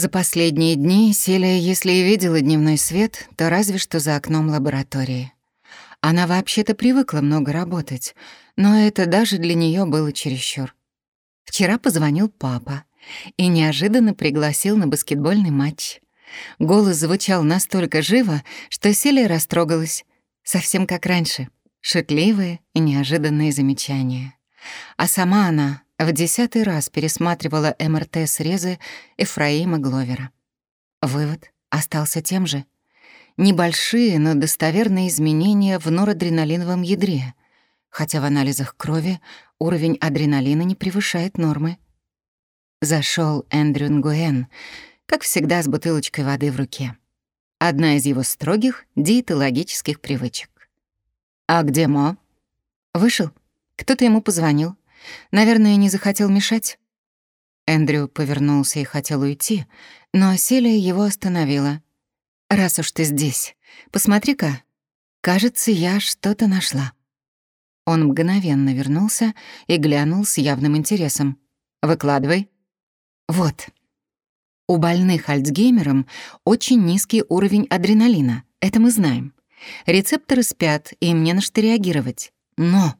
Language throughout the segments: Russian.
За последние дни Селия, если и видела дневной свет, то разве что за окном лаборатории. Она вообще-то привыкла много работать, но это даже для нее было чересчур. Вчера позвонил папа и неожиданно пригласил на баскетбольный матч. Голос звучал настолько живо, что Селия растрогалась, совсем как раньше, шутливые и неожиданные замечания. А сама она в десятый раз пересматривала МРТ-срезы Эфраима Гловера. Вывод остался тем же. Небольшие, но достоверные изменения в норадреналиновом ядре, хотя в анализах крови уровень адреналина не превышает нормы. Зашел Эндрю Нгуэн, как всегда с бутылочкой воды в руке. Одна из его строгих диетологических привычек. «А где Мо?» «Вышел. Кто-то ему позвонил. Наверное, не захотел мешать. Эндрю повернулся и хотел уйти, но Селия его остановила. «Раз уж ты здесь, посмотри-ка. Кажется, я что-то нашла». Он мгновенно вернулся и глянул с явным интересом. «Выкладывай». «Вот. У больных Альцгеймером очень низкий уровень адреналина, это мы знаем. Рецепторы спят, и не на что реагировать. Но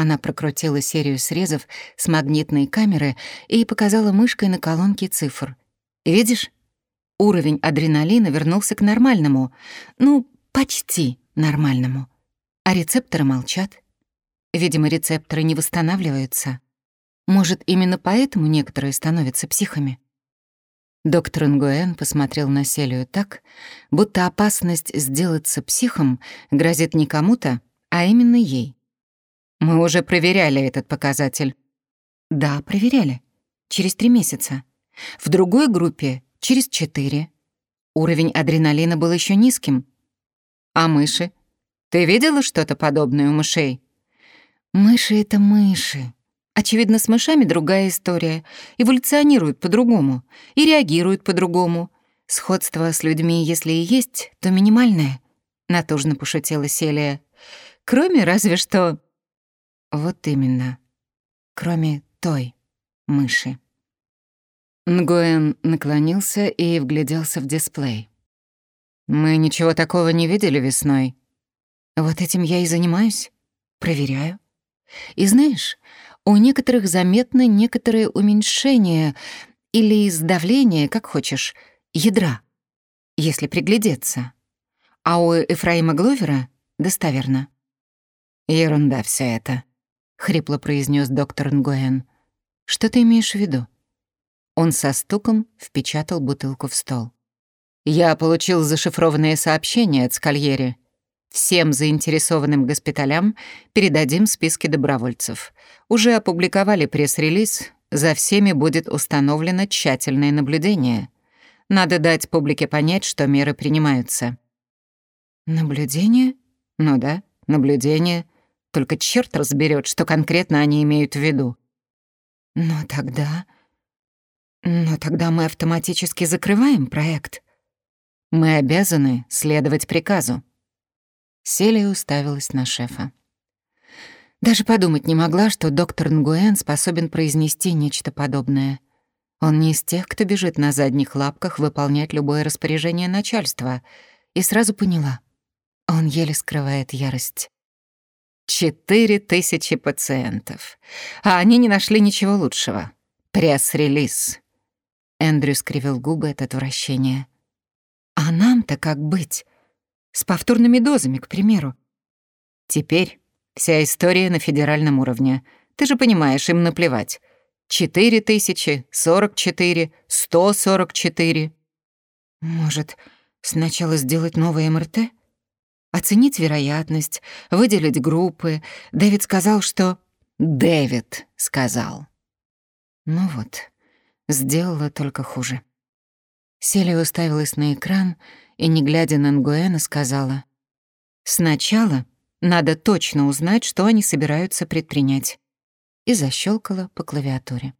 она прокрутила серию срезов с магнитной камеры и показала мышкой на колонке цифр. «Видишь? Уровень адреналина вернулся к нормальному. Ну, почти нормальному. А рецепторы молчат. Видимо, рецепторы не восстанавливаются. Может, именно поэтому некоторые становятся психами?» Доктор Нгуэн посмотрел на Селию так, будто опасность сделаться психом грозит не кому-то, а именно ей. Мы уже проверяли этот показатель. Да, проверяли. Через три месяца. В другой группе — через четыре. Уровень адреналина был еще низким. А мыши? Ты видела что-то подобное у мышей? Мыши — это мыши. Очевидно, с мышами другая история. Эволюционируют по-другому и реагируют по-другому. Сходство с людьми, если и есть, то минимальное. Натужно пошутила Селия. Кроме разве что вот именно. Кроме той мыши. Нгуэн наклонился и вгляделся в дисплей. «Мы ничего такого не видели весной». «Вот этим я и занимаюсь. Проверяю. И знаешь, у некоторых заметно некоторое уменьшение или сдавление, как хочешь, ядра, если приглядеться. А у Эфраима Гловера достоверно». «Ерунда все это», — хрипло произнес доктор Нгуэн. «Что ты имеешь в виду?» Он со стуком впечатал бутылку в стол. «Я получил зашифрованное сообщение от Скальери. Всем заинтересованным госпиталям передадим списки добровольцев. Уже опубликовали пресс-релиз, за всеми будет установлено тщательное наблюдение. Надо дать публике понять, что меры принимаются». «Наблюдение?» «Ну да, наблюдение». Только черт разберет, что конкретно они имеют в виду. Но тогда... Но тогда мы автоматически закрываем проект. Мы обязаны следовать приказу. Селия уставилась на шефа. Даже подумать не могла, что доктор Нгуэн способен произнести нечто подобное. Он не из тех, кто бежит на задних лапках выполнять любое распоряжение начальства, и сразу поняла. Он еле скрывает ярость. Четыре тысячи пациентов. А они не нашли ничего лучшего. Пресс-релиз. Эндрю скривил губы от отвращения. А нам-то как быть? С повторными дозами, к примеру. Теперь вся история на федеральном уровне. Ты же понимаешь, им наплевать. Четыре тысячи, сорок четыре, сто сорок четыре. Может, сначала сделать новое МРТ? Оценить вероятность, выделить группы. Дэвид сказал, что... Дэвид сказал. Ну вот, сделала только хуже. Селия уставилась на экран и, не глядя на Нгуэна, сказала. «Сначала надо точно узнать, что они собираются предпринять». И защелкала по клавиатуре.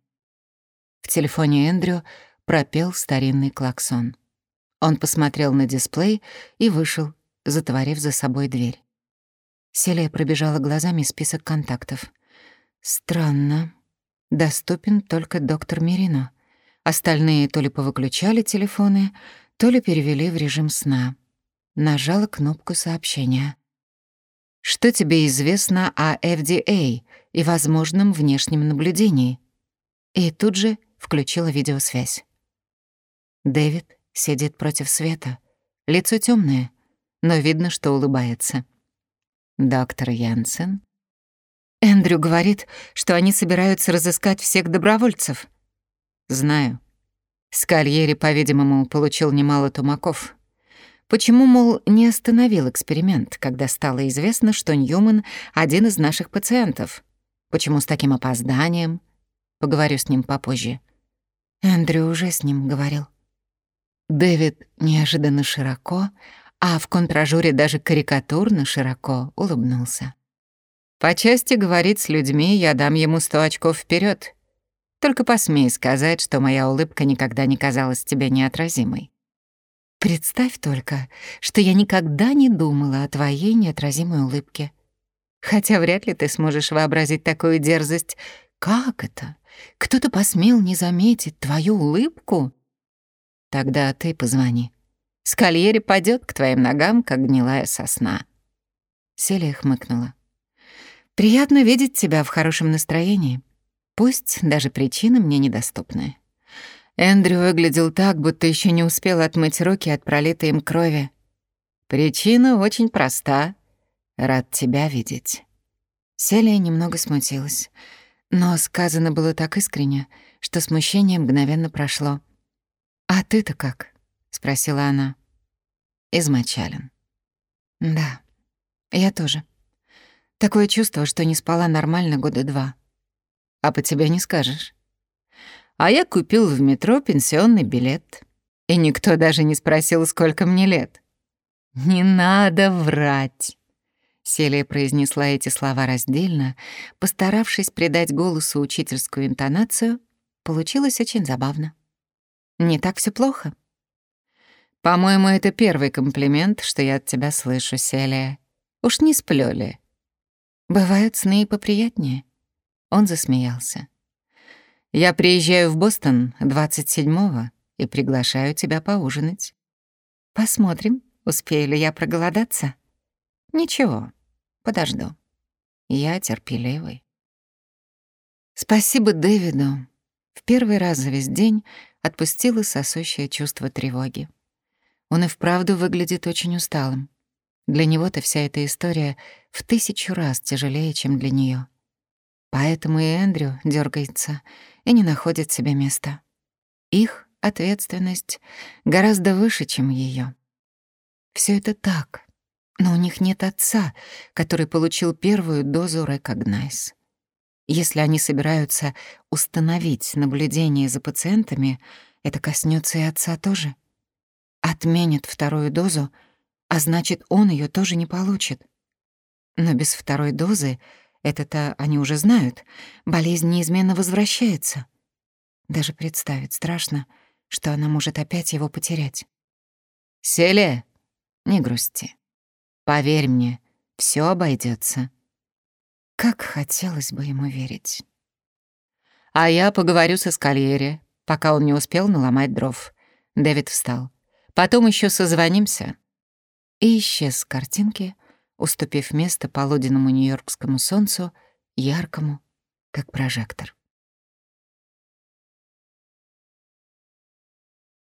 В телефоне Эндрю пропел старинный клаксон. Он посмотрел на дисплей и вышел, затворив за собой дверь. Селия пробежала глазами список контактов. Странно. Доступен только доктор Мерино. Остальные то ли повыключали телефоны, то ли перевели в режим сна. Нажала кнопку сообщения. «Что тебе известно о FDA и возможном внешнем наблюдении?» И тут же включила видеосвязь. Дэвид сидит против света. Лицо темное, но видно, что улыбается. Доктор Янсен. Эндрю говорит, что они собираются разыскать всех добровольцев. Знаю. Скальери, по-видимому, получил немало тумаков. Почему, мол, не остановил эксперимент, когда стало известно, что Ньюман — один из наших пациентов? Почему с таким опозданием? Поговорю с ним попозже. Эндрю уже с ним говорил. Дэвид неожиданно широко, а в контражуре даже карикатурно широко улыбнулся. «По части говорить с людьми я дам ему сто очков вперед. Только посмей сказать, что моя улыбка никогда не казалась тебе неотразимой. Представь только, что я никогда не думала о твоей неотразимой улыбке. Хотя вряд ли ты сможешь вообразить такую дерзость. Как это? Кто-то посмел не заметить твою улыбку?» Тогда ты позвони. Скальери падет к твоим ногам, как гнилая сосна. Селия хмыкнула. Приятно видеть тебя в хорошем настроении. Пусть даже причины мне недоступны. Эндрю выглядел так, будто еще не успел отмыть руки от пролитой им крови. Причина очень проста. Рад тебя видеть. Селия немного смутилась, но сказано было так искренне, что смущение мгновенно прошло. «А ты-то как?» — спросила она. «Измочален». «Да, я тоже. Такое чувство, что не спала нормально года два. А по тебе не скажешь. А я купил в метро пенсионный билет. И никто даже не спросил, сколько мне лет. «Не надо врать!» Селия произнесла эти слова раздельно, постаравшись придать голосу учительскую интонацию, получилось очень забавно. Не так все плохо. По-моему, это первый комплимент, что я от тебя слышу, Селия. Уж не сплю ли? Бывают сны и поприятнее. Он засмеялся. Я приезжаю в Бостон 27-го и приглашаю тебя поужинать. Посмотрим, успею ли я проголодаться. Ничего, подожду. Я терпеливый. Спасибо Дэвиду. В первый раз за весь день отпустило сосущее чувство тревоги. Он и вправду выглядит очень усталым. Для него-то вся эта история в тысячу раз тяжелее, чем для нее. Поэтому и Эндрю дергается и не находит себе места. Их ответственность гораздо выше, чем ее. Все это так, но у них нет отца, который получил первую дозу Recognize. Если они собираются установить наблюдение за пациентами, это коснется и отца тоже. Отменят вторую дозу, а значит, он ее тоже не получит. Но без второй дозы, это-то они уже знают, болезнь неизменно возвращается. Даже представить страшно, что она может опять его потерять. «Селия, не грусти. Поверь мне, все обойдется. Как хотелось бы ему верить. А я поговорю со Скальери, пока он не успел наломать дров. Дэвид встал. Потом еще созвонимся. И исчез с картинки, уступив место полуденному нью-йоркскому солнцу, яркому, как прожектор.